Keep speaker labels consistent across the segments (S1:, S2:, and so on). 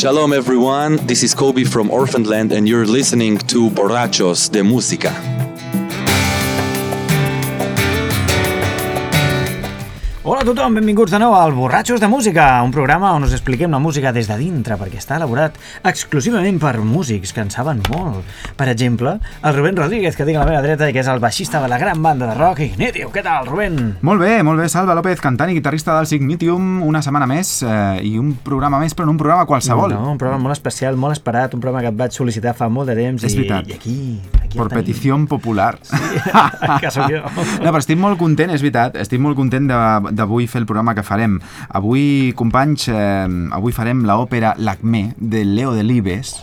S1: Shalom everyone, this is Kobe from Orphanland and you're listening to Borrachos de Música.
S2: Hola a tothom, benvinguts de nou al Borratxos de Música, un programa on us expliquem la música des de dintre, perquè està elaborat exclusivament per músics que en saben molt. Per exemple, el Rubén Rodríguez, que tinc a la meva dreta i que és el baixista de la gran banda de rock Ignitium. Què tal, Rubén?
S3: Molt bé, molt bé, Salva López, cantant i guitarrista del Signitium, una setmana més eh, i un programa més, però no un programa qualsevol.
S2: No, un programa molt especial, molt esperat, un programa que et vaig sol·licitar fa molt de temps
S3: És
S2: i,
S3: veritat.
S2: i aquí, aquí
S3: Per
S2: tenim.
S3: petició popular. Sí.
S2: que sóc jo.
S3: No, però estic molt content, és veritat, estic molt content de- d'avui fer el programa que farem. Avui, companys, eh, avui farem l'òpera L'Acmé de Leo Delibes,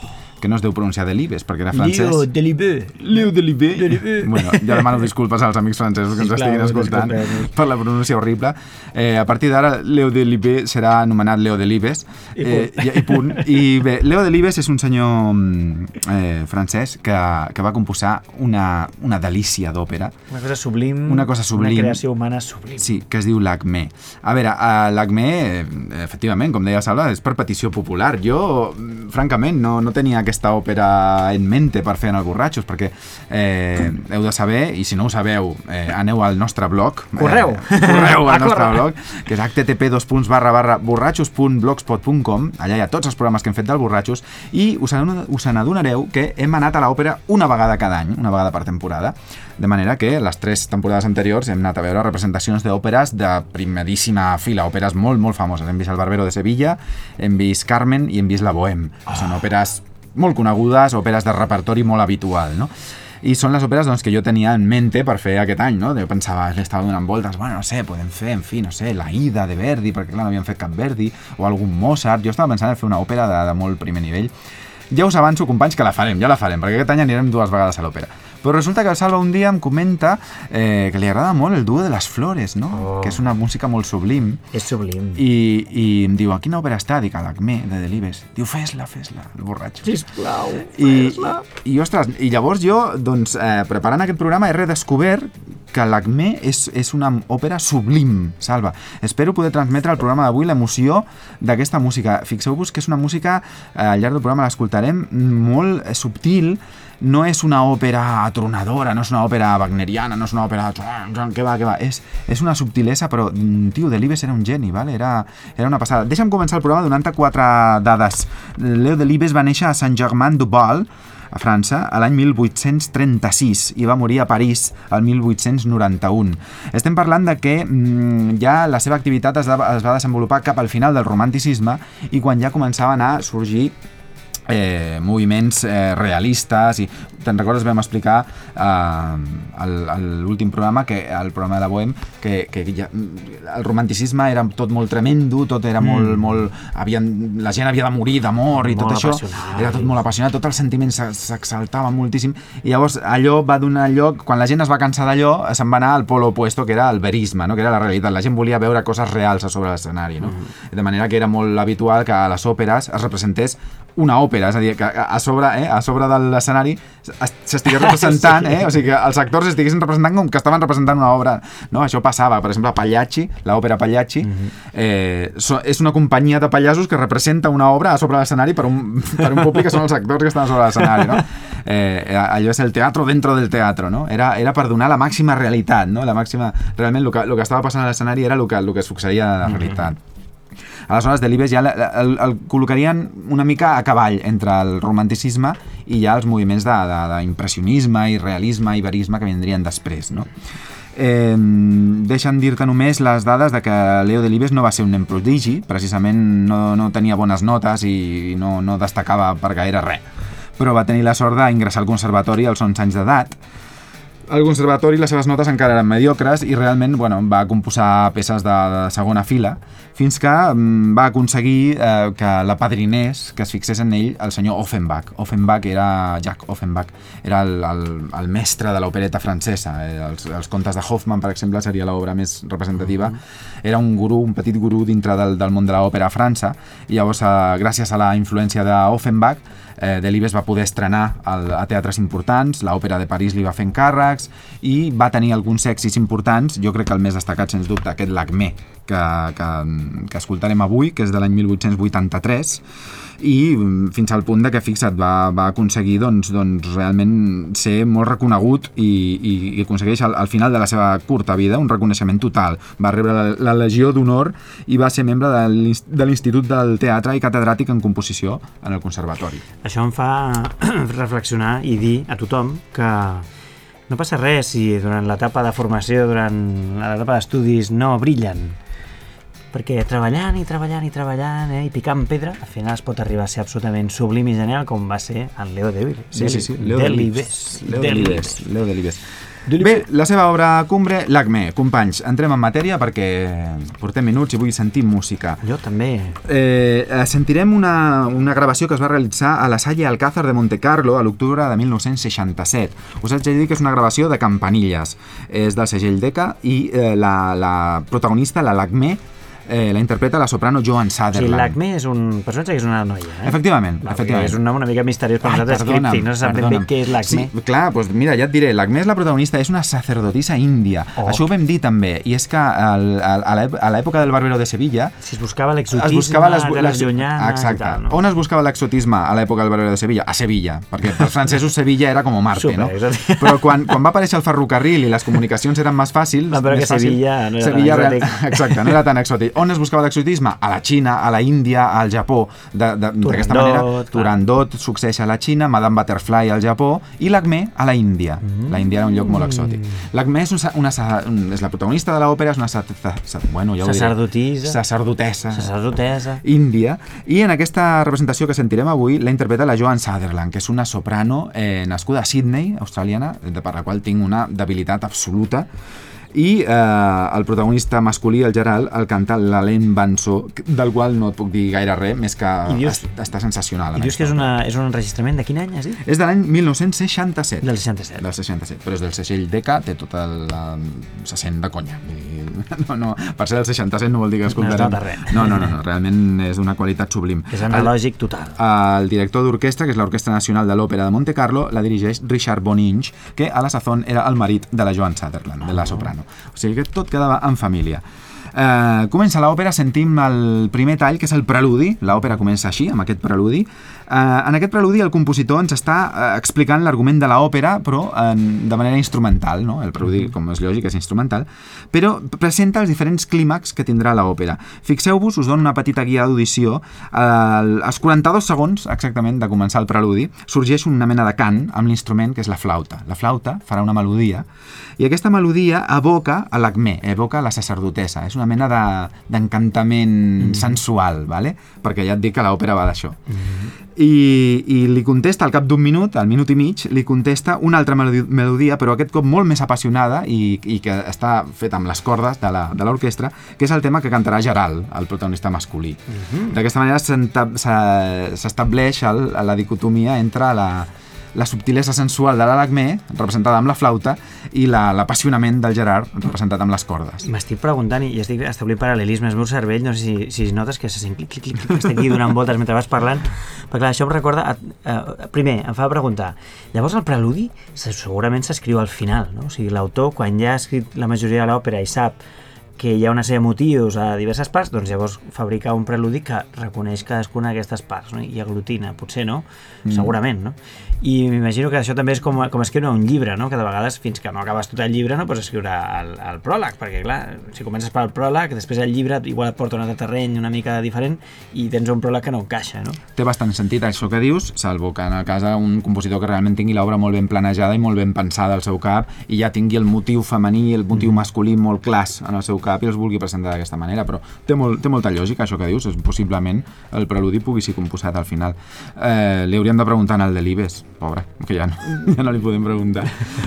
S3: que no es deu pronunciar Delibes perquè era francès.
S2: Leo Delibé.
S3: Leo Delibé.
S2: Delibé.
S3: Bueno, ja demano disculpes als amics francesos que ens
S2: Sisplau,
S3: estiguin escoltant per la pronúncia horrible. Eh, a partir d'ara, Leo Delibé serà anomenat Leo Delibes.
S2: I
S3: Eh, i, I punt. I bé, Leo Delibes és un senyor mm, eh, francès que, que va composar una, una delícia d'òpera
S2: Una cosa sublim.
S3: Una cosa sublim.
S2: Una creació humana sublim.
S3: Sí, que es diu l'ACME. A veure, l'ACME, eh, efectivament, com deia Salva, és per petició popular. Jo, mm, francament, no, no tenia aquesta òpera en mente per fer en el Borratxos, perquè eh, heu de saber, i si no ho sabeu, eh, aneu al nostre blog.
S2: Correu.
S3: Eh, correu al nostre blog, que és http borratxos.blogspot.com allà hi ha tots els programes que hem fet del Borratxos i us, us n'adonareu que hem anat a l'òpera una vegada cada any, una vegada per temporada, de manera que les tres temporades anteriors hem anat a veure representacions d'òperes de primeríssima fila, òperes molt, molt famoses. Hem vist el Barbero de Sevilla, hem vist Carmen i hem vist la Bohème. que Són òperes molt conegudes, òperes de repertori molt habitual, no? i són les òperes doncs, que jo tenia en mente per fer aquest any, no? Jo pensava, l'estava donant voltes, bueno, no sé, podem fer, en fi, no sé, la Ida de Verdi, perquè clar, no havíem fet cap Verdi, o algun Mozart, jo estava pensant en fer una òpera de, de molt primer nivell. Ja us avanço, companys, que la farem, ja la farem, perquè aquest any anirem dues vegades a l'òpera. Però resulta que el Salva un dia em comenta eh, que li agrada molt el duo de les flores, no?
S2: Oh.
S3: Que és una música molt sublim.
S2: És sublim.
S3: I, i em diu, a quina òpera està? Dic, a l'Acme, de Delibes. Diu, fes-la, fes-la, el borratxo.
S2: Sisplau,
S3: I, i, ostres, i llavors jo, doncs, eh, preparant aquest programa he redescobert que l'Acme és, és una òpera sublim, Salva. Espero poder transmetre al programa d'avui l'emoció d'aquesta música. Fixeu-vos que és una música, eh, al llarg del programa l'escoltarem, molt eh, subtil, no és una òpera atronadora, no és una òpera wagneriana, no és una òpera... Què va, què va? És, és una subtilesa, però, mm, tio, Delibes era un geni, vale? era, era una passada. Deixa'm començar el programa donant-te quatre dades. Leo Delibes va néixer a Saint-Germain-du-Val, a França, a l'any 1836 i va morir a París el 1891. Estem parlant de que mm, ja la seva activitat es, es va desenvolupar cap al final del romanticisme i quan ja començaven a sorgir eh, moviments eh, realistes i te'n recordes vam explicar eh, al- a l'últim programa que el programa de la Bohem que, que ja, el romanticisme era tot molt tremendo tot era molt, molt havien, la gent havia de morir d'amor i tot
S2: Molt
S3: això
S2: apassionat.
S3: era tot molt apassionat, tot el sentiment s'e- s'exaltava moltíssim i llavors allò va donar lloc, quan la gent es va cansar d'allò se'n va anar al polo opuesto que era el verisme, no? que era la realitat, la gent volia veure coses reals a sobre l'escenari no? de manera que era molt habitual que a les òperes es representés una òpera, és a dir, que a sobre, eh, a sobre de l'escenari es- s'estigués representant, eh, o sigui, que els actors estiguessin representant com que estaven representant una obra, no? Això passava, per exemple, a Pagliacci, l'òpera Pagliacci, eh, so, és una companyia de pallassos que representa una obra a sobre l'escenari per, un, per un públic que són els actors que estan a sobre l'escenari, no? Eh, allò és el teatro dentro del teatro, no? Era, era per donar la màxima realitat, no? La màxima... Realment, el que, el que estava passant a l'escenari era el que, el que succeïa a la realitat. Aleshores, Delibes ja la- el, el col·locarien una mica a cavall entre el romanticisme i ja els moviments d'impressionisme i realisme i verisme que vindrien després, no? Eh, deixen dir-te només les dades de que Leo Delibes no va ser un nen prodigi, precisament no, no tenia bones notes i no, no destacava per gaire res, però va tenir la sort d'ingressar al conservatori als 11 anys d'edat, al conservatori les seves notes encara eren mediocres i realment bueno, va composar peces de, de segona fila fins que mm, va aconseguir eh, que la padrinés, que es fixés en ell el senyor Offenbach. Offenbach era Jack Offenbach, era el, el, el mestre de l'opereta francesa. Eh, els, els contes de Hoffman, per exemple, seria l'obra més representativa. Era un gurú, un petit gurú dintre del, del món de l'òpera a França i llavors, eh, gràcies a la influència d'Offenbach, eh, Delibes va poder estrenar al, a teatres importants, l'òpera de París li va fer encàrrecs, i va tenir alguns èxits importants, jo crec que el més destacat, sens dubte, aquest Lacmé, que, que, que escoltarem avui, que és de l'any 1883, i mm, fins al punt de que, fixa't, va, va aconseguir doncs, doncs, realment ser molt reconegut i, i, i aconsegueix al, al final de la seva curta vida un reconeixement total. Va rebre la, la Legió d'Honor i va ser membre de l'Inst- de l'Institut del Teatre i catedràtic en composició en el Conservatori.
S2: Això em fa reflexionar i dir a tothom que no passa res si durant l'etapa de formació, durant l'etapa d'estudis no brillen. Perquè treballant i treballant i treballant eh, i picant pedra, al final es pot arribar a ser absolutament sublim i genial com va ser el Leo de
S3: Sí, sí, sí. Leo
S2: Delibes.
S3: Leo Delibes. Leo Delibes.
S2: Delibes.
S3: Bé, la seva obra cumbre, l'Acme. Companys, entrem en matèria perquè portem minuts i vull sentir música.
S2: Jo també.
S3: Eh, sentirem una, una gravació que es va realitzar a la Salle Alcázar de Montecarlo a l'octubre de 1967. Us haig de dir que és una gravació de campanilles. És del segell Decca i eh, la, la protagonista, la Lacme, eh, la interpreta la soprano Joan
S2: O sigui,
S3: Sutherland.
S2: l'Acme és un personatge que és una noia, eh?
S3: Efectivament,
S2: Va,
S3: efectivament.
S2: És un nom una mica misteriós per
S3: Ai,
S2: nosaltres,
S3: perdona'm,
S2: críptic, no se sap ben bé què és l'Acme.
S3: Sí, clar, doncs mira, ja et diré, l'Acme és la protagonista, és una sacerdotisa índia.
S2: Oh.
S3: Això ho vam dir també, i és que al, al, a l'èp- a l'època del Barbero de Sevilla
S2: Si es buscava
S3: es
S2: l'exotisme,
S3: buscava les,
S2: terres
S3: les,
S2: llunyanes
S3: exacte.
S2: tal, no?
S3: On es buscava l'exotisme a l'època del Barbero de Sevilla? A Sevilla, perquè pels francesos Sevilla era com Marte,
S2: Super,
S3: no?
S2: exòtic.
S3: Però quan, quan va aparèixer el ferrocarril i les comunicacions eren més fàcils...
S2: Va veure
S3: més
S2: que
S3: fàcil,
S2: Sevilla no era tan
S3: Sevilla real-
S2: exòtic.
S3: Exacte, no era tan exòtic. On es buscava l'exotisme? A la Xina, a la Índia, al Japó. D'aquesta
S2: Turandot,
S3: manera,
S2: clar.
S3: Turandot succeeix a la Xina, Madame Butterfly al Japó i l'Acme a la Índia.
S2: Mm.
S3: La Índia era un lloc molt exòtic. L'Acme és, una, sa- un, és la protagonista de l'òpera, és una sa, sa, sa, bueno, ja.
S2: Sacerdotisa.
S3: Sacerdotessa
S2: Sacerdotesa.
S3: índia i en aquesta representació que sentirem avui la interpreta la Joan Sutherland, que és una soprano eh, nascuda a Sydney, australiana, de per la qual tinc una debilitat absoluta i eh, el protagonista masculí, el Gerald, el canta l'Alain Bansó, del qual no et puc dir gaire res, més que
S2: I dius-
S3: est- està sensacional.
S2: I dius que és, una, és un enregistrament de quin any, has dit?
S3: és de l'any 1967.
S2: Del 67.
S3: Del 67, però és del segell Decca, té tota la... se sent de conya. No, no, per ser del 67 no vol dir que escoltarem...
S2: res.
S3: No, no, no, no, realment és d'una qualitat sublim.
S2: És analògic total.
S3: El director d'orquestra, que és l'Orquestra Nacional de l'Òpera de Monte Carlo, la dirigeix Richard Boninch, que a la sazón era el marit de la Joan Sutherland, de la soprano. O sigui que tot quedava en família. Eh, comença l'òpera, sentim el primer tall, que és el preludi. L'òpera comença així, amb aquest preludi. Eh, en aquest preludi el compositor ens està eh, explicant l'argument de l'òpera, però en, de manera instrumental. No? El preludi, com és lògic, és instrumental. Però presenta els diferents clímax que tindrà l'òpera. Fixeu-vos, us dono una petita guia d'audició. Eh, als 42 segons, exactament, de començar el preludi, sorgeix una mena de cant amb l'instrument que és la flauta. La flauta farà una melodia i aquesta melodia evoca a l'Acme, evoca la sacerdotessa. És una mena de- d'encantament
S2: Mm-hmm.
S3: mm. sensual, vale? perquè ja et dic que l'òpera va d'això. I, I li contesta al cap d'un minut, al minut i mig, li contesta una altra melodi- melodia, però aquest cop molt més apassionada i, i que està feta amb les cordes de la- de l'orquestra, que és el tema que cantarà Gerald, el protagonista masculí. D'aquesta manera s'enta- s'e- s'estableix la dicotomia entre la, la subtilesa sensual de l'Alacmé, representada amb la flauta, i la- l'apassionament del Gerard, representat amb les cordes.
S2: M'estic preguntant i estic establint paral·lelismes al meu cervell, no sé si, si notes que se sent clic, clic, clic, que estic aquí donant voltes mentre vas parlant, perquè clar, això em recorda, a, a, primer, em fa preguntar, llavors el preludi se- segurament s'escriu al final, no? O sigui, l'autor, quan ja ha escrit la majoria de l'òpera i sap que hi ha una sèrie de motius a diverses parts, doncs llavors fabrica un preludi que reconeix cadascuna d'aquestes parts no? i aglutina, potser no, mm. segurament, no? I m'imagino que això també és com, com escriure un llibre, no? que de vegades fins que no acabes tot el llibre no pots escriure el, el pròleg, perquè clar, si comences pel pròleg, després el llibre igual et porta un altre terreny una mica diferent i tens un pròleg que no encaixa, no?
S3: Té bastant sentit això que dius, salvo que en el cas d'un compositor que realment tingui l'obra molt ben planejada i molt ben pensada al seu cap i ja tingui el motiu femení i el motiu masculí molt clars en el seu cap i els vulgui presentar d'aquesta manera, però té, molt, té molta lògica això que dius, és, possiblement el preludi pugui ser composat al final. Eh, li hauríem de preguntar al Delibes, pobre, que ja no, ja no li podem preguntar.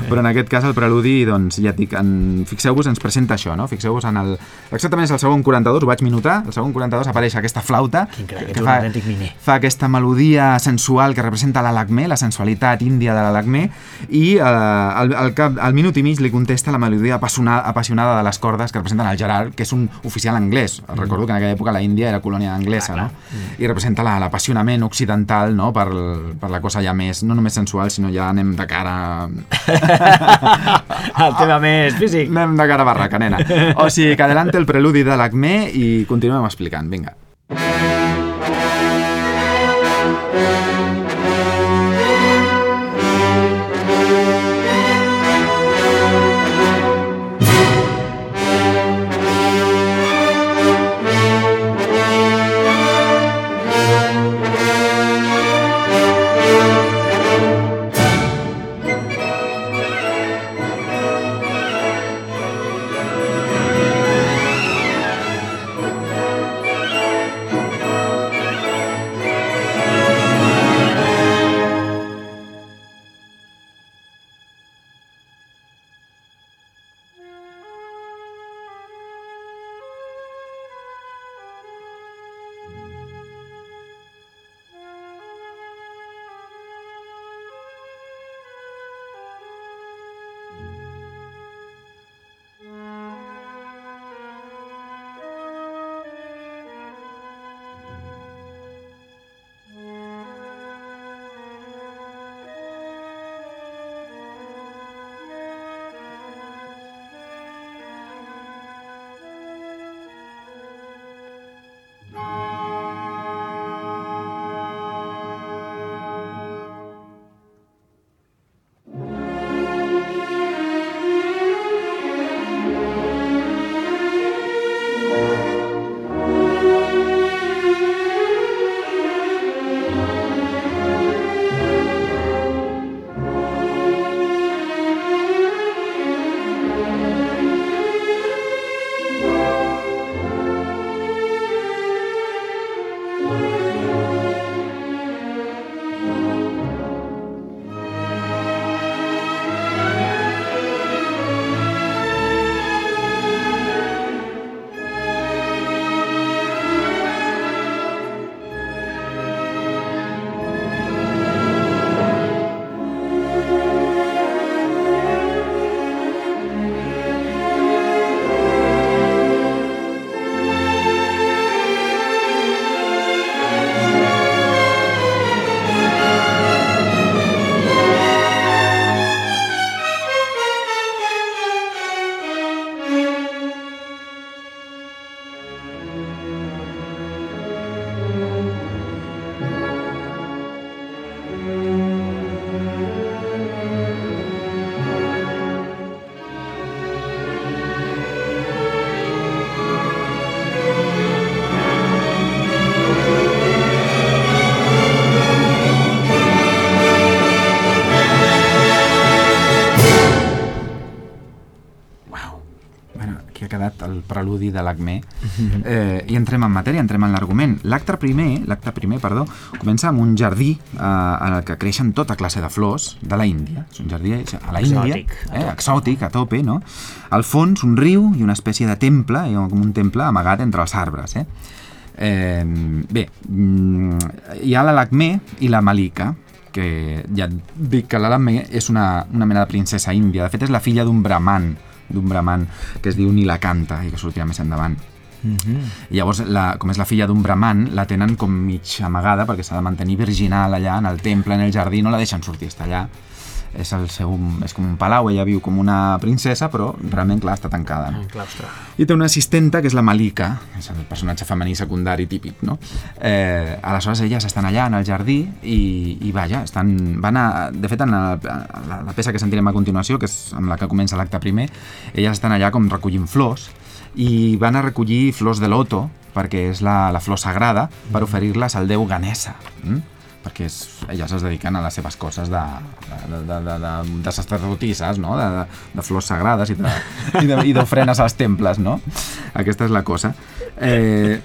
S3: Però en aquest cas el preludi, doncs ja et dic, en, fixeu-vos, ens presenta això, no? Fixeu-vos en el... Exactament és el segon 42, ho vaig minutar, el segon 42 apareix aquesta flauta
S2: Quin crac,
S3: que
S2: un
S3: fa, fa aquesta melodia sensual que representa l'Alacmé, la sensualitat índia de l'Alacmé, i eh, al, al, cap, al minut i mig li contesta la melodia apassionada, apassionada de les cordes que representen el Gerard, que és un oficial anglès. Recordo que en aquella època la Índia era colònia anglesa, no? I representa la- l'apassionament occidental, no?, per, per la cosa ja més, no només sensual, sinó ja anem de cara...
S2: El tema més físic.
S3: anem de cara a barraca, nena. O sigui, que adelante el preludi de l'Acme i continuem explicant, vinga. Aquí de l'Acme. Eh, I entrem en matèria, entrem en l'argument. L'acte primer, l'acte primer, perdó, comença amb un jardí eh, en el que creixen tota classe de flors de la Índia. És un jardí a la Índia,
S2: Exòtic, a
S3: eh, exòtic, a tope, no? Al fons, un riu i una espècie de temple, eh, com un temple amagat entre els arbres, eh? Eh, bé, mm, hi ha l'Alacmé i la Malika, que ja et dic que l'Alacmé és una, una mena de princesa índia. De fet, és la filla d'un brahman, d'un brahman que es diu Nilakanta i que sortirà més endavant. I llavors, la, com és la filla d'un brahman, la tenen com mig amagada perquè s'ha de mantenir virginal allà, en el temple, en el jardí, no la deixen sortir, està allà. És, el seu, és com un palau, ella viu com una princesa, però realment, clar, està tancada. No?
S2: En claustre.
S3: I té una assistenta, que és la Malika, és el personatge femení secundari típic, no? Eh, aleshores, elles estan allà en el jardí i, i vaja, estan, van a... De fet, en la, la, la peça que sentirem a continuació, que és amb la que comença l'acte primer, elles estan allà com recollint flors i van a recollir flors de loto, perquè és la, la flor sagrada, per oferir-les al déu Ganesa. Mm? Perquè és, elles es dediquen a les seves coses de, de, de, de, de, de sacerdotisses, no? de, de, de flors sagrades i de- i de- i d'ofrenes als temples, no? Aquesta és la cosa. Eh,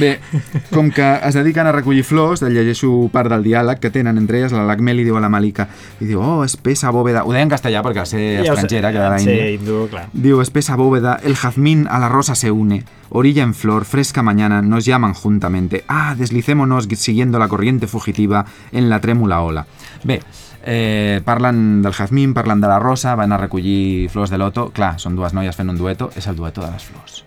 S3: bé, com que es dediquen a recollir flors, de llegeixo part del diàleg que tenen entre elles, la li diu a la Malika, i diu, oh, espesa bóveda... Ho deia en castellà perquè ser estrangera, que era la
S2: Sí,
S3: Índia.
S2: hindú, clar.
S3: Digo, espesa bóveda, el jazmín a la rosa se une, orilla en flor, fresca mañana, nos llaman juntamente. Ah, deslicémonos siguiendo la corriente fugitiva en la trémula ola. Bé,
S4: Eh, parlen del jazmín, parlen de la rosa, van a recollir flors de loto. Clar, són dues noies fent un dueto, és el dueto de les flors.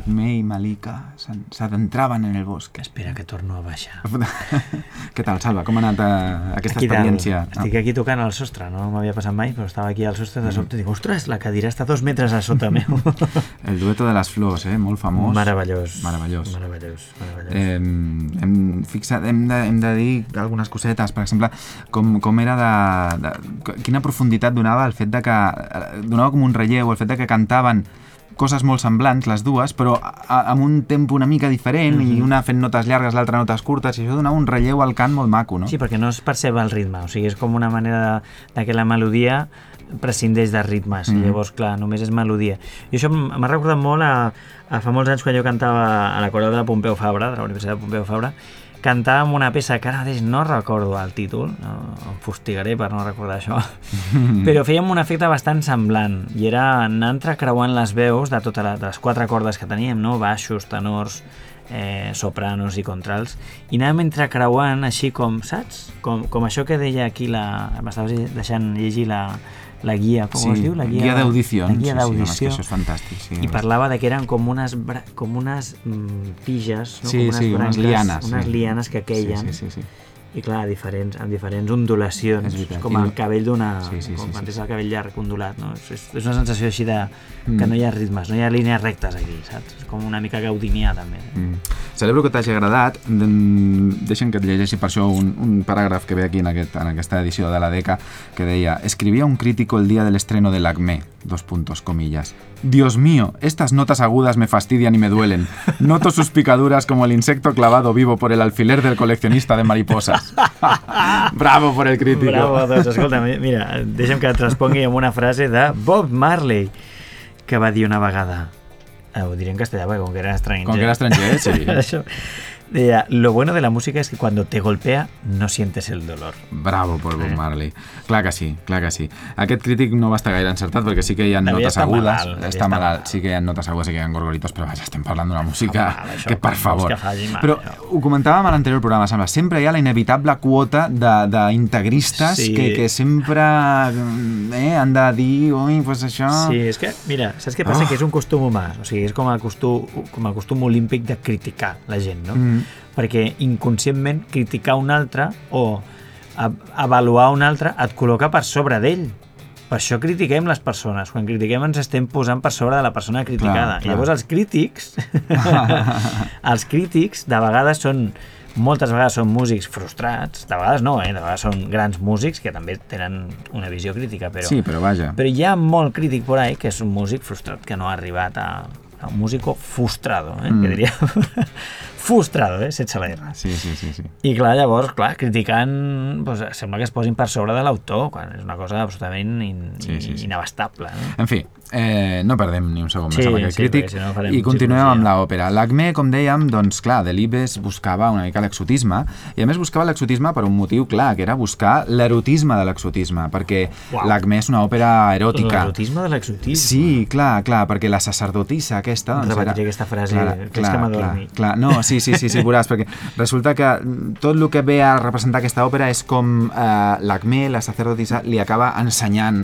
S3: Acme i Malika s'adentraven en el bosc.
S2: Espera que torno a baixar.
S3: Què tal, Salva? Com ha anat eh, aquesta
S2: Aquí dalt.
S3: experiència?
S2: Estic aquí tocant al sostre, no m'havia passat mai, però estava aquí al sostre de sobte i dic, ostres, la cadira està dos metres a sota meu.
S3: El dueto de les flors, eh? Molt famós.
S2: Meravellós.
S3: Meravellós.
S2: Meravellós, meravellós.
S3: Eh, hem, fixat, hem, de, hem de dir algunes cosetes, per exemple, com, com era de, de... Quina profunditat donava el fet de que... eh, Donava com un relleu, el fet de que cantaven coses molt semblants, les dues, però a, amb un tempo una mica diferent
S2: Mhm.
S3: i una fent notes llargues, l'altra notes curtes, i això donava un relleu al cant molt maco, no?
S2: Sí, perquè no es percep el ritme, o sigui, és com una manera de, de que la melodia prescindeix de ritmes, mm.
S3: Mhm.
S2: llavors, clar, només és melodia. I això m'ha recordat molt a, a fa molts anys quan jo cantava a la coral de Pompeu Fabra, de la Universitat de Pompeu Fabra, cantàvem una peça que ara mateix no recordo el títol, no, em fustigaré per no recordar això, però fèiem un efecte bastant semblant i era anar entrecreuant les veus de totes les, quatre cordes que teníem, no? baixos, tenors, eh, sopranos i contrals, i anàvem entrecreuant així com, saps? Com, com això que deia aquí, la... m'estaves deixant llegir la, la guia, com es diu? La
S3: guia d'audició.
S2: La guia
S3: sí, sí, és
S2: d'audició.
S3: això és fantàstic. Sí,
S2: I parlava de que eren com unes, com unes mm, tiges, no?
S3: Sí,
S2: com unes
S3: sí, unes
S2: branques,
S3: lianes,
S2: Unes
S3: sí.
S2: lianes que queien.
S3: Sí, sí, sí, sí.
S2: I clar, diferents, amb diferents ondulacions,
S3: És veritat.
S2: com el cabell d'una...
S3: Sí, sí,
S2: com
S3: sí,
S2: quan
S3: sí.
S2: tens el cabell llarg ondulat, no? És, és una sensació així de...
S3: Mm.
S2: que no hi ha ritmes, no hi ha línies rectes aquí, saps? És com una mica gaudinià, també.
S3: Mm. Celebro que t'hagi agradat. Mm, Deixa'm que et llegeixi per això un, un paràgraf que ve aquí en, aquest, en aquesta edició de la DECA que deia Escribía un crítico el día del estreno del Acme, dos puntos, comillas. Dios mío, estas notas agudas me fastidian y me duelen. Noto sus picaduras como el insecto clavado vivo por el alfiler del coleccionista de mariposas. Bravo por el crítico.
S2: Bravo, doncs escolta, mi- mira, deixa'm que et respongui amb una frase de Bob Marley, que va dir una vegada, eh, ho diré en castellà, perquè com que era estranger.
S3: Com que era estranger, sí.
S2: Això. Deia, lo bueno de la música es que cuando te golpea no sientes el dolor.
S3: Bravo per Bob
S2: Eh.
S3: Marley. Clar que sí, clar que sí. Aquest crític no va estar gaire encertat perquè sí que hi ha
S2: Devia
S3: notes
S2: estar
S3: agudes.
S2: malalt,
S3: està
S2: estar
S3: malalt, sí que hi ha notes agudes, sí que hi ha gorgoritos, però vaja, estem parlant d'una música
S2: mal, això,
S3: que, per favor.
S2: que faci mal,
S3: però
S2: això.
S3: ho comentàvem a l'anterior programa, sembla, sempre hi ha la inevitable quota de- d'integristes
S2: Sí.
S3: que, que sempre eh, han de dir, ui, pues això...
S2: Sí, és que, mira, saps què passa?
S3: Oh.
S2: Que és un costum humà, o sigui, és com el costum, com el costum olímpic de criticar la gent, no?
S3: Mm.
S2: Perquè inconscientment criticar un altre o avaluar un altre et col·loca per sobre d'ell. Per això critiquem les persones. Quan critiquem ens estem posant per sobre de la persona criticada.
S3: Clar,
S2: I llavors
S3: clar.
S2: els crítics, els crítics de vegades són moltes vegades són músics frustrats, de vegades no, eh? de vegades són grans músics que també tenen una visió crítica, però,
S3: Sí, però vaja.
S2: però hi ha molt crític por ahí que és un músic frustrat, que no ha arribat a, a un músico frustrado, eh?
S3: Mm.
S2: que diria frustrado, eh? sense la R.
S3: Sí, sí, sí, sí.
S2: I clar, llavors, clar, criticant, doncs, sembla que es posin per sobre de l'autor, quan és una cosa absolutament in,
S3: Sí, sí, sí.
S2: inabastable. No?
S3: En fi, eh, no perdem ni un segon
S2: Sí,
S3: més amb aquest
S2: sí,
S3: crític
S2: si no
S3: i continuem amb l'òpera. L'Acme, com dèiem, doncs clar, Delibes buscava una mica l'exotisme i a més buscava l'exotisme per un motiu clar, que era buscar l'erotisme de l'exotisme, perquè l'Acme és una òpera eròtica.
S2: L'erotisme de l'exotisme.
S3: Sí, clar, clar, perquè la sacerdotissa aquesta... Doncs,
S2: Repetiré aquesta frase, que és que m'adormi.
S3: clar, clar. No, sí, sí, sí, sí, veuràs, perquè resulta que tot el que ve a representar aquesta òpera és com eh, l'Acme, la sacerdotissa, li acaba ensenyant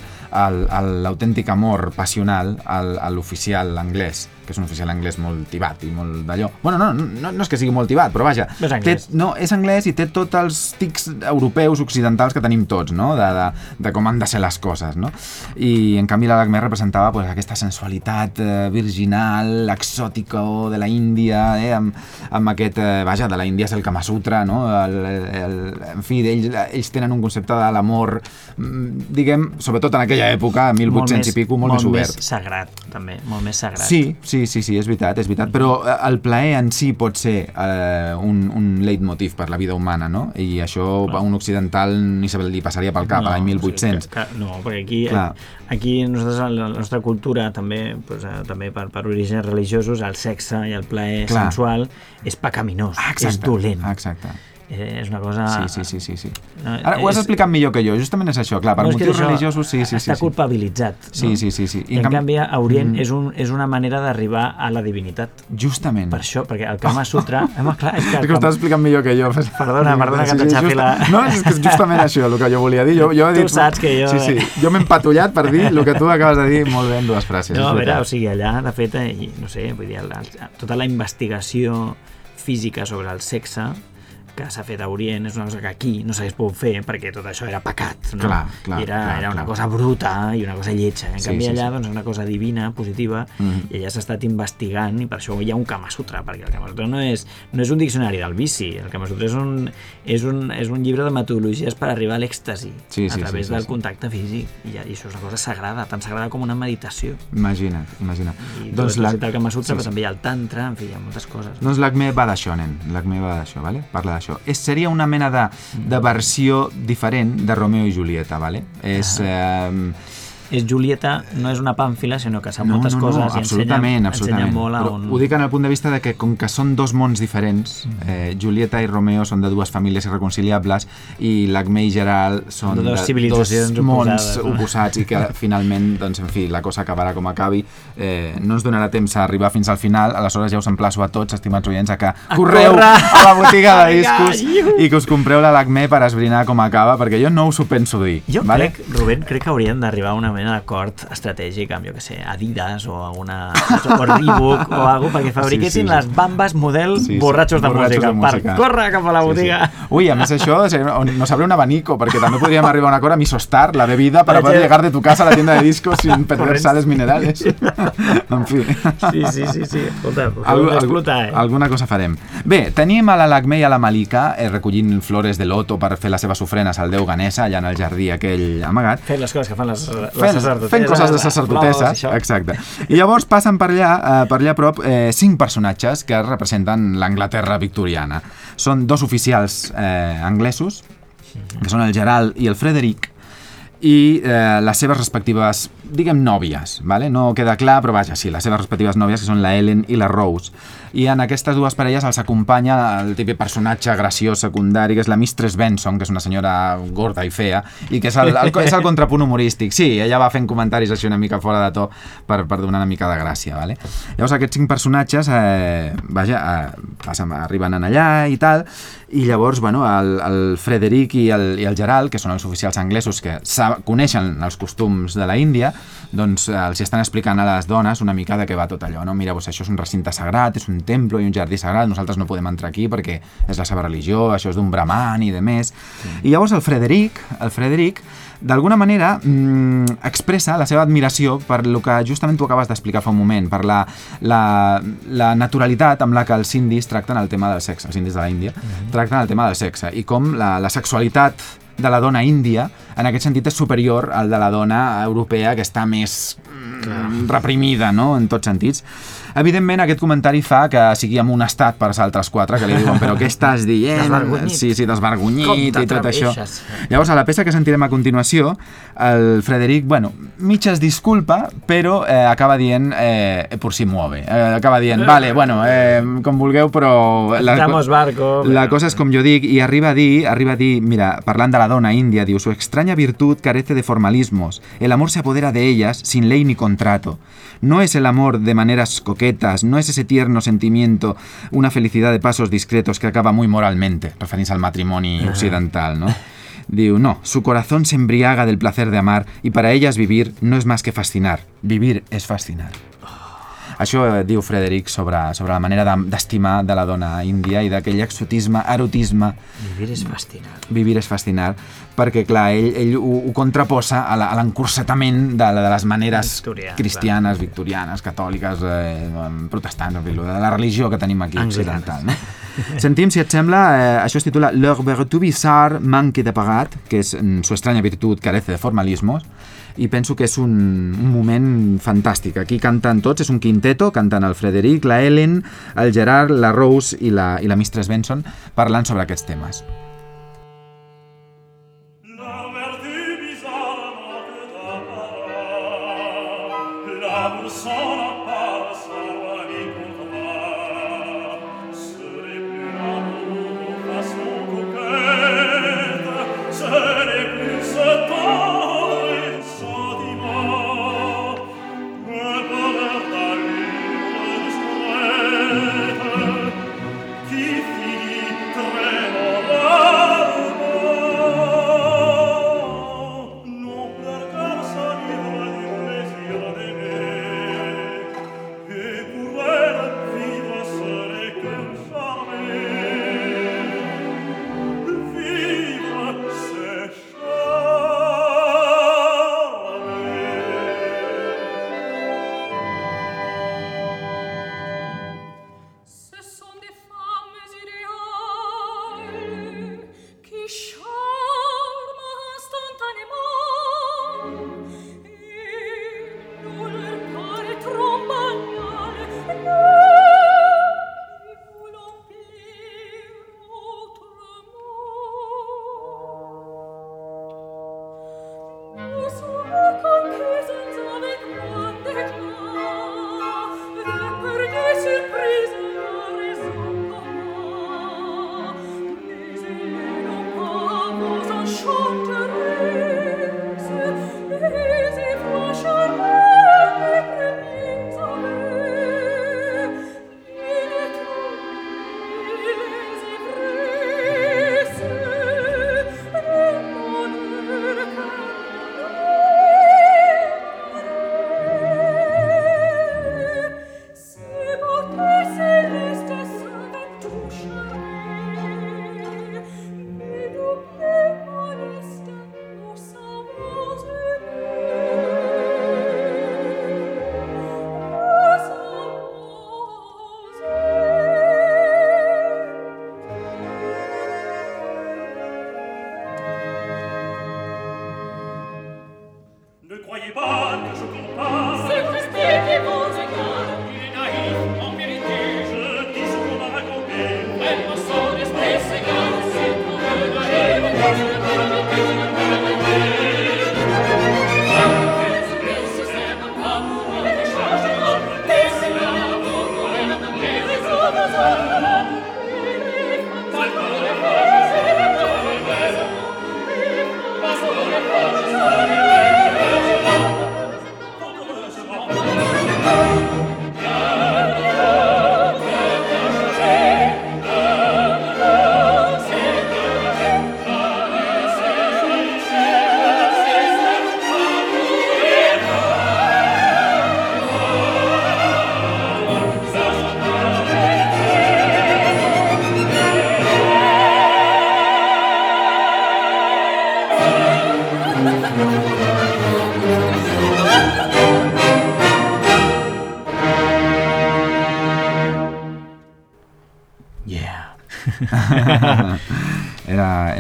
S3: l'autèntic amor passional al- a l'oficial anglès que és un oficial anglès molt tibat i molt d'allò. Bueno, no, no, no és que sigui molt tibat, però vaja.
S2: És anglès.
S3: Té, no, és anglès i té tots els tics europeus, occidentals que tenim tots, no? De, de, de com han de ser les coses, no? I en canvi l'Alacmé representava pues, aquesta sensualitat eh, virginal, exòtica o de la Índia, eh? amb, amb aquest, eh, vaja, de la Índia és el Kama Sutra, no? El, el, en fi, ells, ells tenen un concepte de l'amor, mm, diguem, sobretot en aquella època, 1800 i pico, molt, més obert.
S2: Molt més sagrat, també, molt més sagrat.
S3: Sí, sí, sí, sí, és veritat, és veritat, però eh, el plaer en si pot ser eh, un, un leitmotiv per la vida humana, no? I això a un occidental ni se li passaria pel cap, no, a l'any 1800.
S2: Sí, que, que, no, perquè aquí,
S3: Clar.
S2: aquí nosaltres, la nostra cultura, també, doncs, eh, també per, per orígens religiosos, el sexe i el plaer
S3: Clar.
S2: sensual és pecaminós,
S3: Ah, exacte,
S2: és dolent.
S3: Exacte.
S2: Eh, és una cosa...
S3: Sí, sí, sí, sí, sí.
S2: No,
S3: Ara ho has
S2: és-
S3: explicat millor que jo, justament és això, clar, per
S2: no, que
S3: motius religiosos, sí, sí, sí.
S2: Està
S3: sí.
S2: culpabilitzat.
S3: Sí,
S2: no?
S3: sí, sí, sí.
S2: I en canvi, a Orient
S3: Mm.
S2: és, un, és una manera d'arribar a la divinitat.
S3: Justament.
S2: Per això, perquè el Kama Sutra... Home, clar, és que...
S3: És
S2: el
S3: que ho estàs explicant millor que jo.
S2: Perdona, perdona que
S3: Sí, sí,
S2: t'aixafi
S3: just-
S2: la-
S3: No, és que és justament això el que jo volia dir. Jo, jo he
S2: Tu
S3: dit...
S2: saps que jo-
S3: Sí, sí, jo m'he empatullat per dir el que tu acabes de dir molt bé en dues frases.
S2: No, a veure, o sigui, allà, de fet, eh, no sé, vull dir, la, tota la investigació física sobre el sexe que s'ha fet a Orient és una cosa que aquí no s'hagués pogut fer perquè tot això era pecat, no?
S3: Clar, clar,
S2: era,
S3: clar,
S2: era una
S3: clar.
S2: cosa bruta i una cosa lletja. En
S3: Sí,
S2: canvi
S3: sí,
S2: allà
S3: sí.
S2: doncs, una cosa divina, positiva,
S3: Mhm.
S2: i allà s'ha estat investigant i per això hi ha un Kama Sutra, perquè el Kama Sutra no és, no és un diccionari del vici, el Kama Sutra és un, és un, és un llibre de metodologies per arribar a l'èxtasi
S3: Sí, sí,
S2: a
S3: sí,
S2: través
S3: sí,
S2: del
S3: sí.
S2: contacte físic i, i això és una cosa sagrada, tan sagrada com una meditació.
S3: Imagina't, imagina't.
S2: I
S3: Doncs
S2: la... el Kama Sutra,
S3: sí,
S2: però
S3: sí.
S2: també hi ha el Tantra, en fi, hi ha moltes coses.
S3: Doncs l'ACME va d'això, nen. L'ACME va d'això, vale? Parla d'això. És, seria una mena de, de versió diferent de Romeo i Julieta, vale? És... Eh,
S2: És Julieta, no és una pàmfila, sinó que sap moltes coses i
S3: absolutament,
S2: ensenya,
S3: absolutament.
S2: ensenya molt a
S3: Però
S2: un...
S3: Ho dic en el punt de vista de que com que són dos mons diferents, eh, Julieta i Romeo són de dues famílies irreconciliables i l'Acme i Geralt són
S2: De
S3: de,
S2: dues civilitzacions
S3: dos mons
S2: oposades, no?
S3: oposats i que finalment, doncs, en fi, la cosa acabarà com acabi. Eh, no ens donarà temps a arribar fins al final, aleshores ja us emplaço a tots, estimats oients, a que correu
S2: córrer!
S3: a la botiga de discos i que us compreu la l'Acme per esbrinar com acaba, perquè jo no us ho penso dir.
S2: Jo
S3: vale?
S2: crec, Rubén, crec que haurien d'arribar a una mena d'acord estratègic amb, jo que sé, Adidas o alguna... o Reebok o alguna perquè fabriquessin
S3: Sí, sí, sí.
S2: les bambes model
S3: Sí, sí,
S2: borratxos, de,
S3: borratxos
S2: música,
S3: de música.
S2: per córrer cap a la botiga.
S3: Sí, sí. Ui, a més això seria- no sabría un abanico, perquè també podríem arribar a un acord a Misostar, la bebida, para poder llegar de tu casa a la tienda de discos sin perder sales minerales. en fi.
S2: Sí, sí, sí, sí. Escolta,
S3: algu-
S2: explotar, eh?
S3: Alguna cosa farem. Bé, tenim a la Lacme i a la Malika eh, recollint flores de loto per fer les seves ofrenes al déu Ganesa, allà en el jardí aquell amagat.
S2: Fent les coses que fan les, les
S3: fent, fent coses de sacerdotesses,
S2: això.
S3: exacte. I llavors passen per allà, eh, per allà a prop, eh, cinc personatges que representen l'Anglaterra victoriana. Són dos oficials eh, anglesos, que són el Gerald i el Frederic, i eh, les seves respectives, diguem, nòvies, vale? no queda clar, però vaja, sí, les seves respectives nòvies, que són la Ellen i la Rose. I en aquestes dues parelles els acompanya el típic personatge graciós secundari, que és la Mistress Benson, que és una senyora gorda i fea, i que és el, el, és el contrapunt humorístic. Sí, ella va fent comentaris així una mica fora de to per, per donar una mica de gràcia, vale? Llavors aquests cinc personatges, eh, vaja, eh, passen, arriben en allà i tal, i llavors, bueno, el, el Frederic i el, i el Gerald, que són els oficials anglesos que coneixen els costums de la Índia, doncs eh, els estan explicant a les dones una mica de què va tot allò, no? Mira, doncs, això és un recinte sagrat, és un templo i un jardí sagrat, nosaltres no podem entrar aquí perquè és la seva religió, això és d'un brahman i de més. I llavors el Frederic, el Frederic, d'alguna manera mm, expressa la seva admiració per lo que justament tu acabes d'explicar fa un moment, per la, la, la naturalitat amb la que els indis tracten el tema del sexe, els indis de la Índia, tracten el tema del sexe, i com la, la sexualitat de la dona índia, en aquest sentit, és superior al de la dona europea, que està més mm, reprimida, no?, en tots sentits. Evidentment, aquest comentari fa que sigui amb un estat per altres quatre, que li diuen, però què estàs dient? Sí, sí, desvergonyit i tot això. Llavors, a la peça que sentirem a continuació, el Frederic, bueno, es disculpa, però eh, acaba dient eh, por si mueve. Eh, acaba dient, vale, bueno, eh, com vulgueu, però...
S2: Damos barco,
S3: La cosa és com jo dic, i arriba a dir, arriba a dir, mira, parlant de la dona índia, diu, su extraña virtud carece de formalismos. El amor se apodera de ellas sin ley ni contrato. No es el amor de maneras coquetas, no es ese tierno sentimiento, una felicidad de pasos discretos que acaba muy moralmente, referint al matrimoni occidental, no? Diu, no, su corazón se embriaga del placer de amar y para ellas vivir no es más que fascinar. Vivir es fascinar. Això eh, diu Frederic sobre, sobre la manera d'estimar de la dona índia i d'aquell exotisme, erotisme,
S2: Vivir és fascinant.
S3: vivir és fascinar, perquè, clar, ell, ell ho, ho contraposa a l'encursetament de, de les maneres
S2: Victorià,
S3: cristianes, victorianes, catòliques, eh, protestants, de la religió que tenim aquí
S2: Anglicanes.
S3: occidental. No? Sentim, si et sembla, eh, això es titula Leur vertu bizarre manque de pagat, que és mm, su extraña virtud carece de formalismos, i penso que és un, un moment fantàstic. Aquí canten tots, és un quinteto, canten el Frederic, la Ellen, el Gerard, la Rose i la, i la Mistress Benson parlant sobre aquests temes.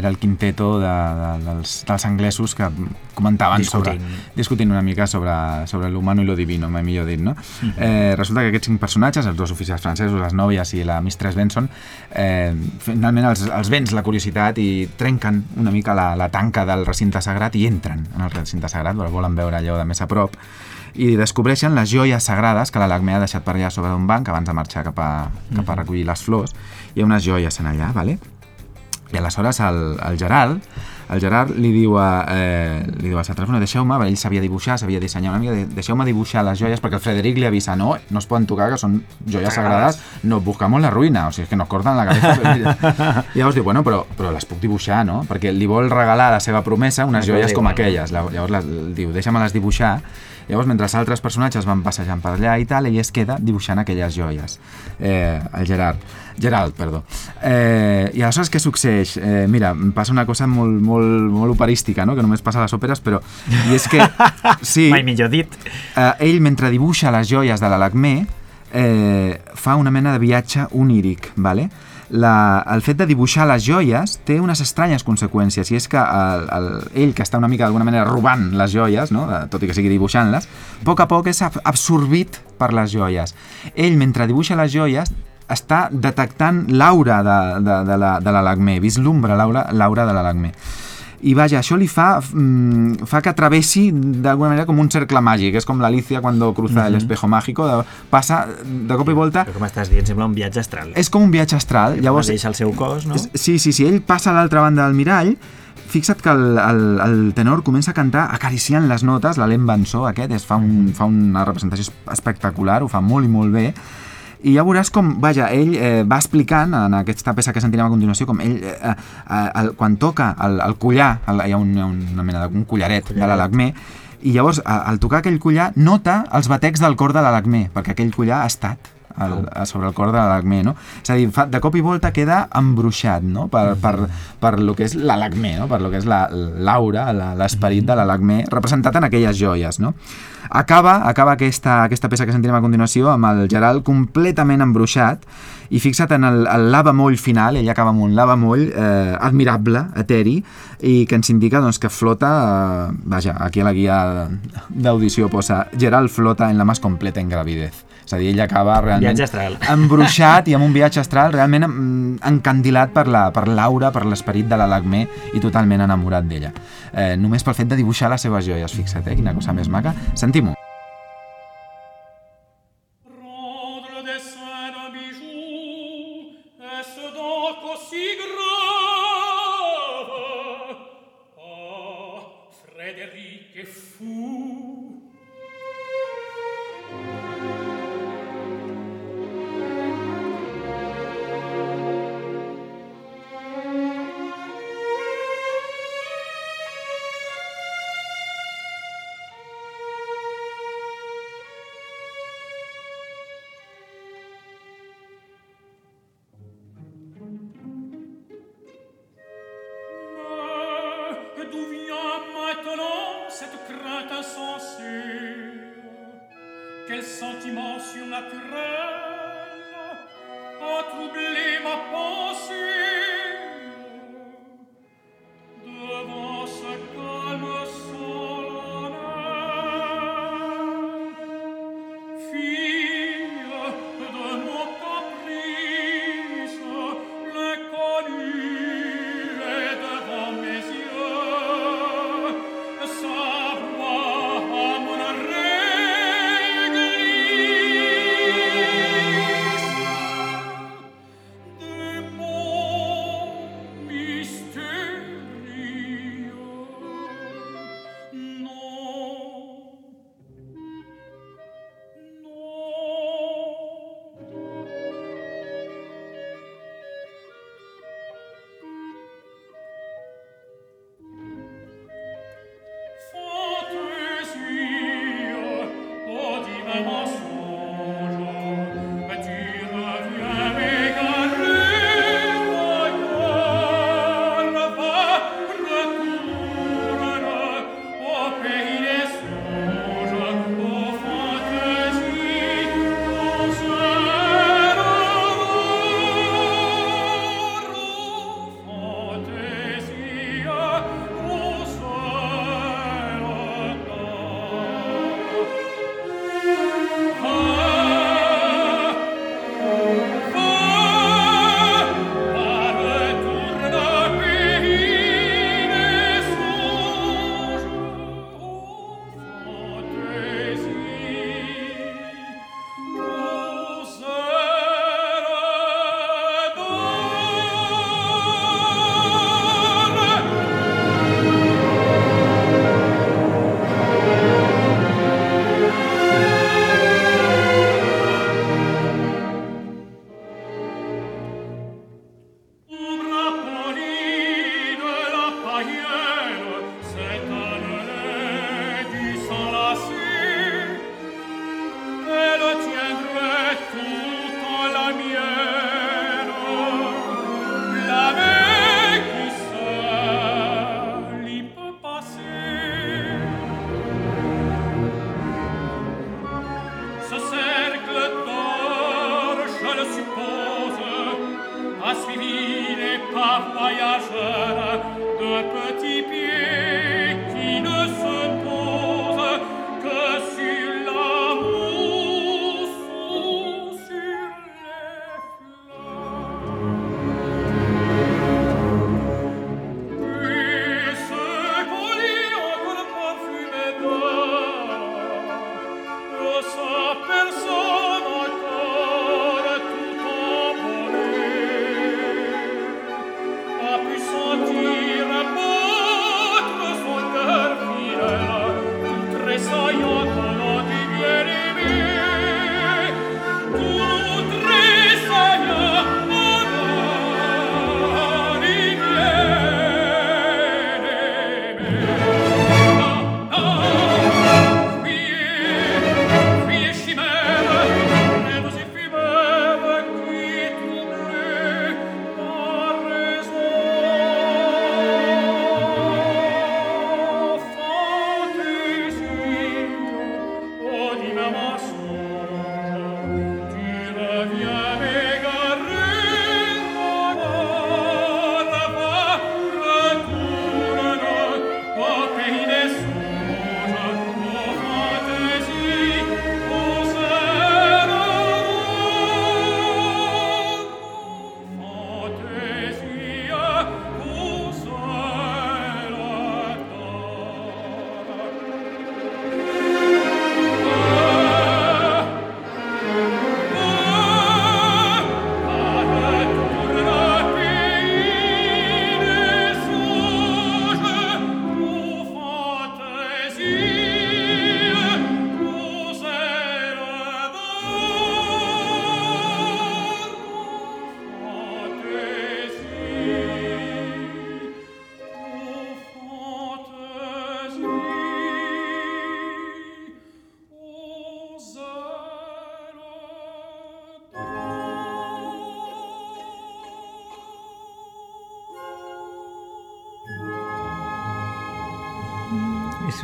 S3: Era, el quinteto de, de, dels, dels anglesos que comentaven
S2: Discutint.
S3: sobre... Discutint una mica sobre, sobre l'humano i lo divino, mai millor dit, no? eh, resulta que aquests cinc personatges, els dos oficials francesos, les nòvies i la Mistress Benson, eh, finalment els, els vens la curiositat i trenquen una mica la, la tanca del recinte sagrat i entren en el recinte sagrat, volen veure allò de més a prop i descobreixen les joies sagrades que la Lacme ha deixat per allà sobre d'un banc abans de marxar cap a, cap a recollir les flors. Hi ha unes joies en allà, ¿vale? I aleshores el, el Gerard, el Gerard li diu a, eh, li diu als altres, bueno, deixeu-me, ell sabia dibuixar, sabia dissenyar una mica, de- deixeu-me dibuixar les joies, perquè el Frederic li avisa, no, no es poden tocar, que són joies sagrades, no, buscamos la ruïna, o sigui, és que nos cortan la cabeza. I llavors diu, bueno, però, però les puc dibuixar, no? Perquè li vol regalar a la seva promesa unes joies com aquelles. La- Llavors les, diu, deixa'm-les dibuixar. Llavors, mentre altres personatges van passejant per allà i tal, ell es queda dibuixant aquelles joies. Eh, el Gerard. Gerald, perdó. Eh, I aleshores què succeeix? Eh, mira, passa una cosa molt, molt, molt operística, no? que només passa a les òperes, però... I és que... Sí,
S2: Mai millor dit.
S3: eh, ell, mentre dibuixa les joies de la Lacmé, eh, fa una mena de viatge oníric, ¿vale? La, el fet de dibuixar les joies té unes estranyes conseqüències i és que el, el, ell, que està una mica d'alguna manera robant les joies, no? Eh, tot i que sigui dibuixant-les, a poc a poc és ab- absorbit per les joies. Ell, mentre dibuixa les joies, està detectant l'aura de, de, de, la, de la Lacmé, vislumbra l'aura de la Lacmé. I vaja, això li fa, mm, fa que travessi d'alguna manera com un cercle màgic, és com l'Alicia quan cruza el espejo mágico, de, passa de cop i volta,
S2: Però com estàs dient, sembla un viatge astral.
S3: és com un viatge astral, llavors
S2: Deixa el seu cos, no?
S3: és- Sí, sí, sí, ell passa a l'altra banda del mirall, fixa't que el, el, el tenor comença a cantar acariciant les notes, la l'embançó aquest, és, fa, un, fa una representació espectacular, ho fa molt i molt bé, i ja veuràs com, vaja, ell eh, va explicant en aquesta peça que sentirem a continuació, com ell, eh, eh, el, quan toca el, el collar, el, hi ha un, una mena de un collaret, de la Lacmé, i llavors, al tocar aquell collar, nota els batecs del cor de la Lacmé, perquè aquell collar ha estat el, a sobre el cor de l'Alacmé, no? És a dir, fa, de cop i volta queda embruixat, no? Per, per, per lo que és l'Alacmé, no? Per lo que és la- l'aura, la, l'esperit de l'Alacmé, representat en aquelles joies, no? Acaba, acaba aquesta, aquesta peça que sentirem a continuació amb el Gerald completament embruixat i fixa't en el, el lavamoll final, ell acaba amb un lavamoll eh, admirable, eteri, i que ens indica doncs, que flota, eh, vaja, aquí a la guia d'audició posa Gerald flota en la más completa ingravidez. És a dir, ell acaba realment embruixat i amb un viatge astral realment mm, encandilat per la- per l'aura, per l'esperit de la Lacmé i totalment enamorat d'ella. Eh, només pel fet de dibuixar les seves joies, fixa't, eh? quina cosa més maca. Sentim-ho.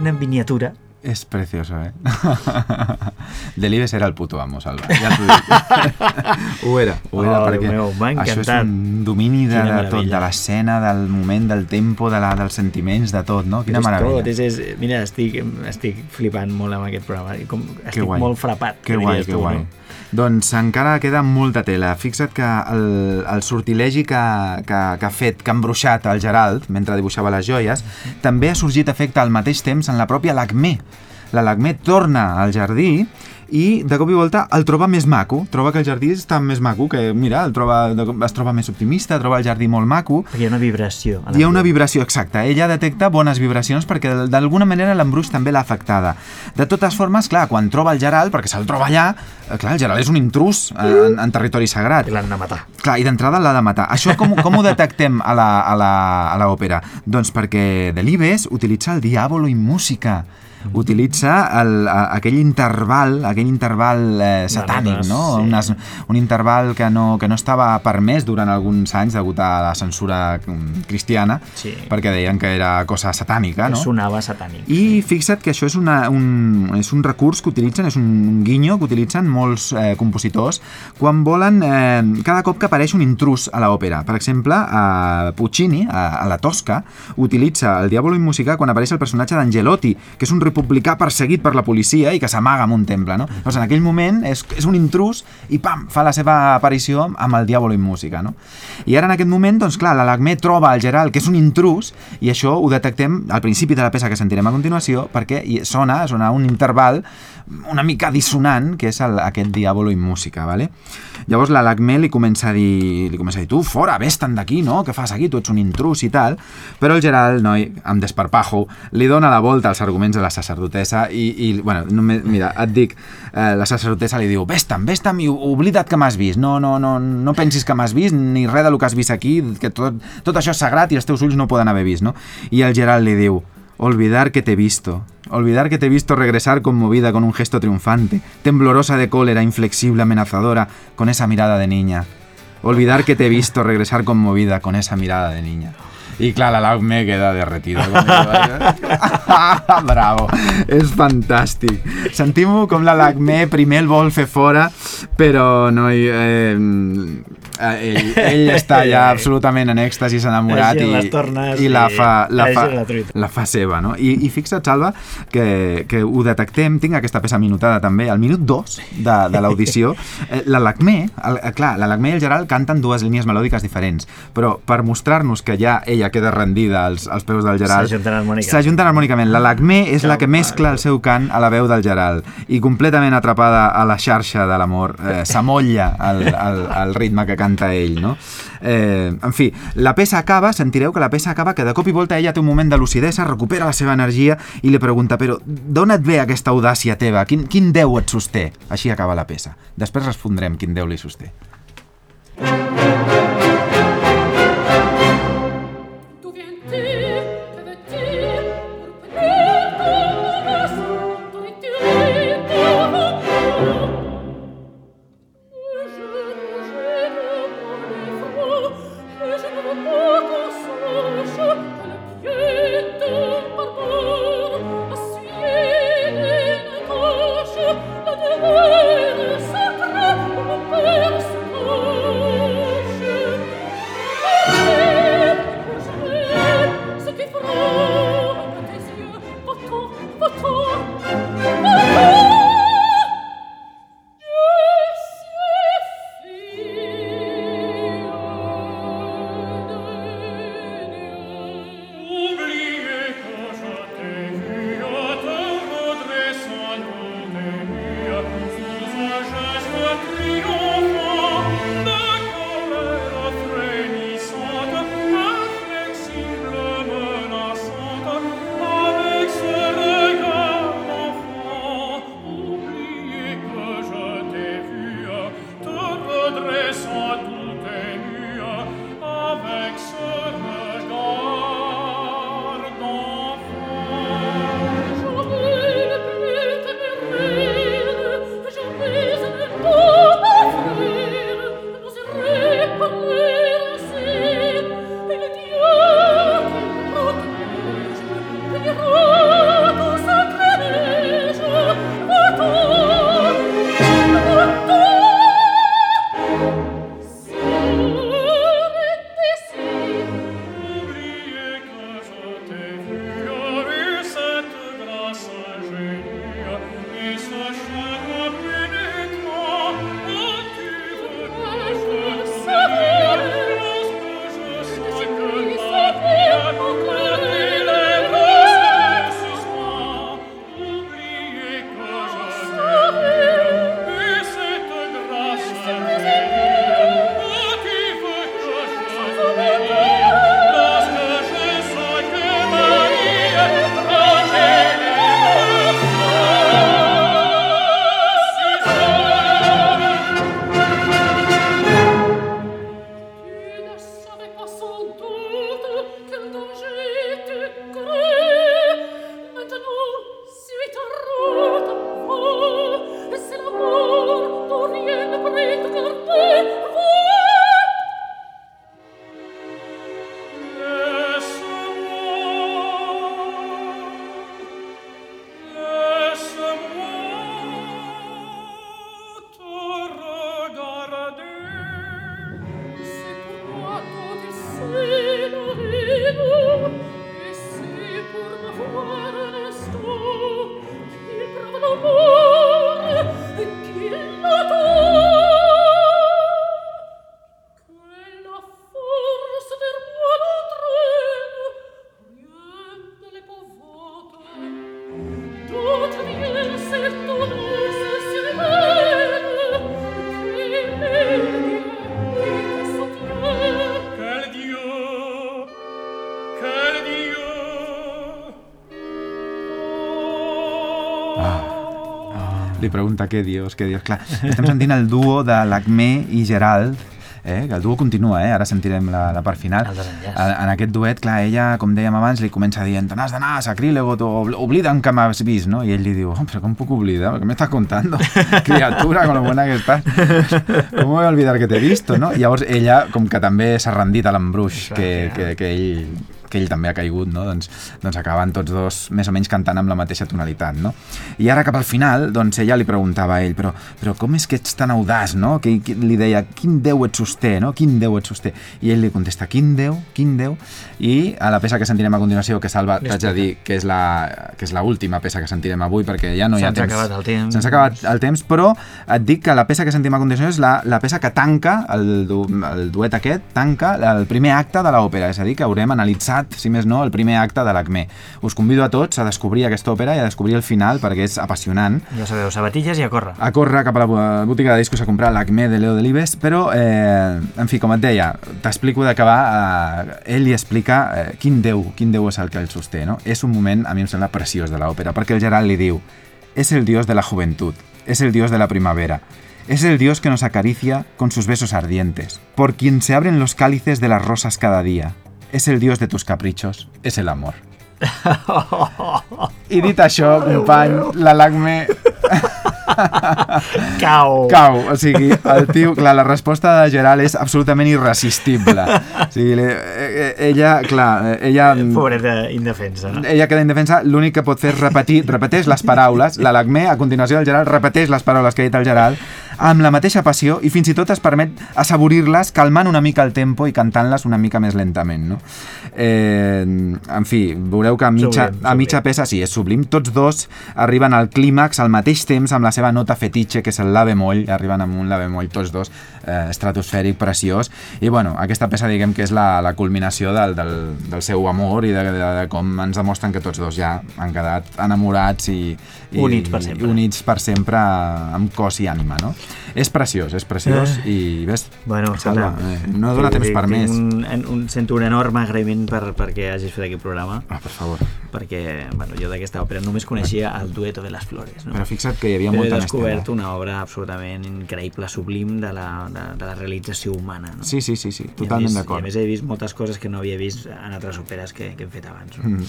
S2: Una miniatura.
S3: És precioso, eh? Delibes era el puto amo, Salva. Ja t'ho dic. ho era, ho era,
S2: Oh,
S3: perquè
S2: meu,
S3: això és un domini de, de tot, de l'escena, del moment, del tempo, de la, dels sentiments, de tot, no? Quina
S2: és
S3: meravella.
S2: Tot, és, és, mira, estic, estic flipant molt amb aquest programa. Com, estic
S3: guai.
S2: molt frapat.
S3: Que guai, que
S2: tu,
S3: guai.
S2: No?
S3: Doncs encara queda molta tela. Fixa't que el, el sortilegi que, que, que ha fet, que ha embruixat el Gerald mentre dibuixava les joies, també ha sorgit efecte al mateix temps en la pròpia Lacmé. La Lacmé torna al jardí i de cop i volta el troba més maco, troba que el jardí està més maco, que mira, el troba, es troba més optimista, troba el jardí molt maco,
S2: Perquè hi ha una vibració.
S3: hi ha una vibració exacta. Ella detecta bones vibracions perquè d'alguna manera l'embruix també l'ha afectada. De totes formes, clar, quan troba el Gerald, perquè se'l troba allà, eh, clar, el Gerald és un intrus en, en territori sagrat.
S2: I l'han de matar.
S3: Clar, i d'entrada l'ha de matar. Això com, com ho detectem a la, a la, a l'òpera? Doncs perquè Delibes utilitza el Diabolo in música. Utilitza el, a, aquell interval, aquell interval eh, satànic, no?
S2: sí.
S3: Unes, un interval que no, que no estava permès durant alguns anys degut a la censura mm, cristiana,
S2: Sí.
S3: perquè deien que era cosa satànica, no?
S2: Sonava satànic.
S3: I fixa't que això és, una, un, és un recurs que utilitzen, és un guinyo que utilitzen molts eh, compositors quan volen, eh, cada cop que apareix un intrus a l'òpera. Per exemple, a Puccini, a, a la Tosca, utilitza el Diabolo in Musica quan apareix el personatge d'Angelotti, que és un republicà perseguit per la policia i que s'amaga en un temple, no? Doncs en aquell moment és, és un intrus i pam, fa la seva aparició amb el Diabolo in Musica, no? I ara en aquest moment, doncs clar, la Lacmé troba el Gerald, que és un intrus, i això ho detectem al principi de la peça que sentirem a continuació, perquè sona, sona un interval una mica dissonant, que és el, aquest Diabolo in Música, ¿vale? Llavors la Lacmé li comença a dir, li comença a dir, tu, fora, vés-te'n d'aquí, no? Què fas aquí? Tu ets un intrus i tal. Però el Gerald, noi, amb desparpajo, li dona la volta als arguments de la sacerdotessa i, i bueno, només, mira, et dic, eh, la sacerdotessa li diu, vés-te'n, vés-te'n i oblida't que m'has vist, no, no, no, no pensis que m'has vist ni res del que has vist aquí, que tot, tot això és sagrat i els teus ulls no poden haver vist, no? I el Gerald li diu, Olvidar que te he visto, olvidar que te he visto regresar conmovida con un gesto triunfante, temblorosa de cólera, inflexible, amenazadora, con esa mirada de niña. Olvidar que te he visto regresar conmovida con esa mirada de niña. I clar, la Lacme queda derretida. Bravo, és fantàstic. Sentim com la Lacme primer el vol fer fora, però no hi... Eh,
S4: eh, ell, ell està ja absolutament en èxtasis enamorat i,
S2: tornes
S4: i la fa, la, fa,
S2: la
S4: la fa seva, no? I, i fixa't, Salva, que, que ho detectem, tinc aquesta peça minutada també, al minut 2 de, de l'audició, eh, la Lacmé, el, eh, clar, la Lacmé i el Gerald canten dues línies melòdiques diferents, però per mostrar-nos que ja ella queda rendida als, als peus del Gerald,
S2: S'ajunten harmònicament.
S4: s'ajunten harmònicament. La Lacmé és la que mescla el seu cant a la veu del Gerald i completament atrapada a la xarxa de l'amor, eh, s'amolla al, al, al ritme que canta ell, no? Eh, en fi, la peça acaba, sentireu que la peça acaba que de cop i volta ella té un moment de lucidesa, recupera la seva energia i li pregunta, però d'on et ve aquesta audàcia teva? Quin, quin déu et sosté? Així acaba la peça. Després respondrem quin déu li sosté.
S5: D'où
S4: Adrian. Pregunta què dius, què dius. Clar, estem sentint el duo de l'Acme i Gerald, eh? que el duo continua, eh? ara sentirem la, la part final. En, aquest duet, clar, ella, com dèiem abans, li comença dient n'has d'anar, sacrílego, tu, obl- oblida'm que m'has vist, no? I ell li diu, oh, però com puc oblidar? ¿Qué me estás contando? Criatura, con lo buena que estás. ¿Cómo voy a olvidar que t'he visto, no? I llavors ella, com que també s'ha rendit a l'embruix que, que, que ell
S3: que ell també ha caigut, no? doncs, doncs acaben tots dos més o menys cantant amb la mateixa tonalitat. No? I ara cap al final, doncs ella li preguntava a ell, però, però com és que ets tan audaç, no? Que, que li deia, quin déu et sosté, no? Quin déu et sosté? I ell li contesta, quin déu, quin déu? I a la peça que sentirem a continuació, que Salva, t'haig de dir que és la que és l'última peça que sentirem avui, perquè ja no hi ha
S2: Se'ns ha
S3: temps.
S2: acabat el temps.
S3: Se'ns ha acabat el temps, però et dic que la peça que sentim a continuació és la, la peça que tanca, el, du, el duet aquest, tanca el primer acte de l'òpera, és a dir, que haurem analitzat, si més no, el primer acte de l'ACME. Us convido a tots a descobrir aquesta òpera i a descobrir el final, perquè és apassionant.
S2: Ja sabeu, sabatilles i a córrer.
S3: A córrer cap a la bo- botiga de discos a comprar l'ACME de Leo Delibes, però, eh, en fi, com et deia, t'explico va, eh, ell li explica eh, quin déu, quin déu és el que el sosté, no? És un moment, a mi em sembla preciós de l'òpera, perquè el Gerard li diu es el dios de la juventud, es el dios de la primavera, es el dios que nos acaricia con sus besos ardientes, por quien se abren los cálices de las rosas cada día, es el dios de tus caprichos, es el amor. I dit això, company, la LACME
S2: Cau!
S3: cau. O sigui, el tio, clar, la resposta de Gerald és absolutament irresistible. O sigui, eh, eh, ella, clar, eh, ella...
S2: Pobreta indefensa?
S3: Ella queda indefensa, l'únic que pot fer és repetir, repeteix les paraules, la Lacmé, a continuació el Gerald repeteix les paraules que ha dit el Gerald, amb la mateixa passió i fins i tot es permet assaborir-les calmant una mica el tempo i cantant-les una mica més lentament, no? Eh, en fi, veureu que a mitja,
S2: Sublim,
S3: a mitja peça sí, és sublim. Tots dos arriben al clímax al mateix temps amb la seva nota fetitxe, que és el la bemoll, arriben amb un la bemoll tots dos, eh, estratosfèric, preciós, i bueno, aquesta peça diguem que és la, la culminació del, del, del seu amor i de, de, de com ens demostren que tots dos ja han quedat enamorats i, i
S2: Units per sempre.
S3: i units per sempre amb cos i ànima, no? És preciós, és preciós i ves,
S2: Bueno,
S3: Salva, eh, no dona temps per més.
S2: Un, un, sento un enorme agraïment per, perquè hagis fet aquest programa,
S3: Ah, per favor.
S2: perquè bueno, jo d'aquesta òpera només coneixia el dueto de les flores. No?
S3: Però fixa't que hi havia
S2: Però he
S3: molta més
S2: descobert una obra absolutament increïble, sublim de la, de, de la realització humana. No?
S3: Sí, sí, sí, sí, totalment
S2: més- I a
S3: d'acord.
S2: més he vist moltes coses que no havia vist en altres òperes que, que hem fet abans. No?
S3: Mm.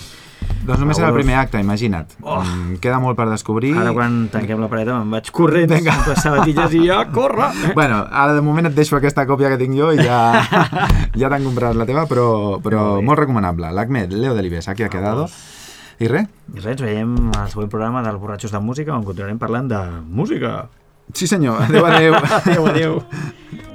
S3: Doncs només era el primer acte, imagina't.
S2: Oh.
S3: Mm, Queda molt per descobrir.
S2: Ara quan tanquem la pareta me'n vaig corrents Vinga. amb les sabatilles i ja, corre!
S3: Bueno, ara de moment et deixo aquesta còpia que tinc jo i ja, ja t'han comprat la teva, però, però
S2: Molt
S3: recomanable. L'Acmed, Leo Delibes, aquí ha quedado. I res?
S2: I res, veiem al següent programa dels Borratxos de Música on continuarem parlant de música.
S3: Sí,
S2: señor. De